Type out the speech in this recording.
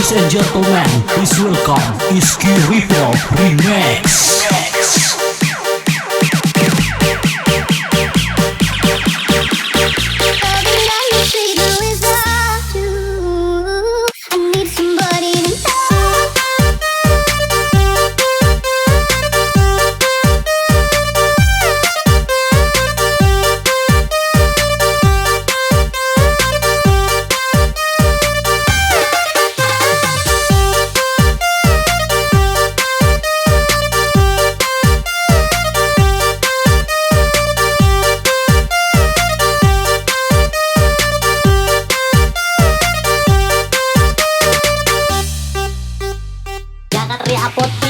Ladies and gentlemen, please welcome Iski Rebel Remix. apote